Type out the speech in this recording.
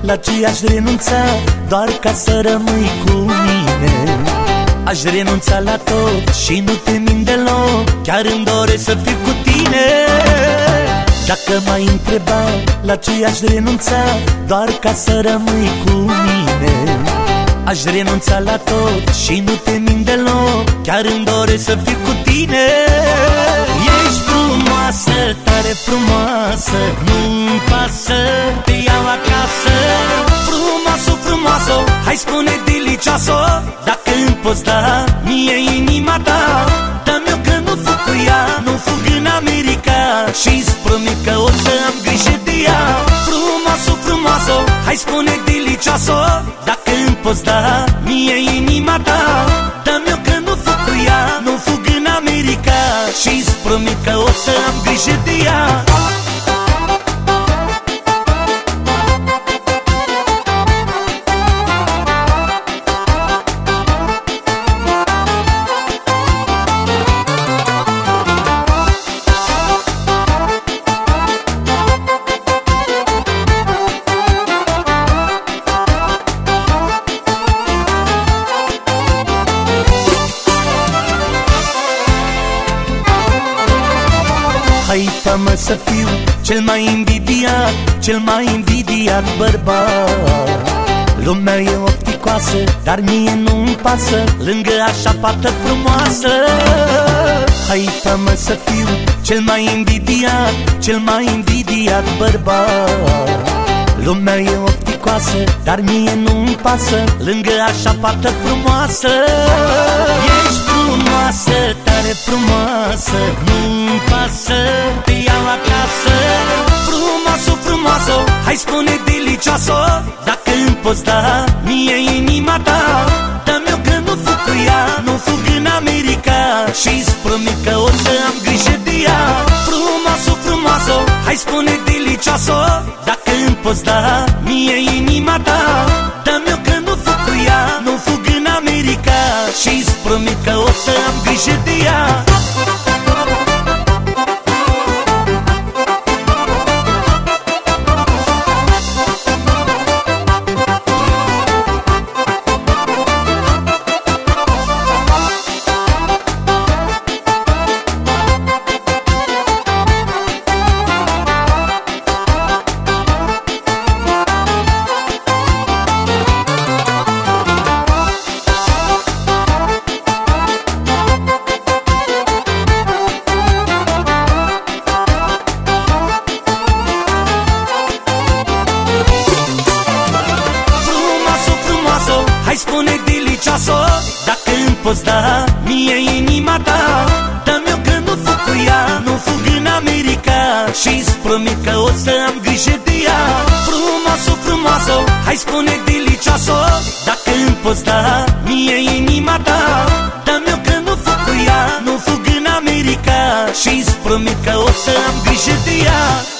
La ce aș renunța doar ca să rămâi cu mine. Aș renunța la tot și nu te min deloc Chiar îmi doresc să fiu cu tine. Dacă m-ai întrebat la ce aș renunța Doar ca să rămâi cu mine. Aș renunța la tot și nu te min deloc Chiar îmi doresc să fiu cu tine. Ești frumoasă, tare frumoasă Nu-mi pasă, hai spune delicioasă Dacă îmi poți da mie inima ta. Dă-mi-o că nu fug cu ea, nu fug în America. Și-ți promit că o să am grijă de ea. Frumoasă, frumoasă, hai spune delicioasă. Dacă îmi poți da mie inima ta. Dă-mi-o că nu fug cu ea, nu fug în America. Și-ți promit că o să am grijă de ea Hai mă să fiu cel mai invidiat, cel mai invidiat bărbat. Lumea e opticoasă, dar mie nu-mi pasă Lângă așa fată frumoasă. Hai mă să fiu cel mai invidiat, cel mai invidiat bărbat. Lumea e opticoasă, dar mie nu-mi pasă Lângă așa fată frumoasă. Ești frumoasă, tare frumoasă Nu-mi pasă, te iau acasă Frumoasă, frumoasă, hai spune delicioasă. Dacă îmi poți da mie inima ta Dă-mi-o că nu fug cu ea, nu fug în America. Și-ți promit că o să am grijă de ea. Frumoasă, frumoasă, hai spune delicioasă. Dacă îmi poți da mie inima ta Dă-mi-o că America Și-ți promit că o să am grijă de ea poți da mie inima ta Dă-mi-o că nu fug cu ea, nu fug în America. Și-ți promit că o să am grijă de ea. Frumoasă, frumoasă, hai spune delicioasă Dacă îmi poți da mie inima ta. Dă-mi-o că nu fug cu ea, nu fug în America. Și-ți promit că o să am grijă de ea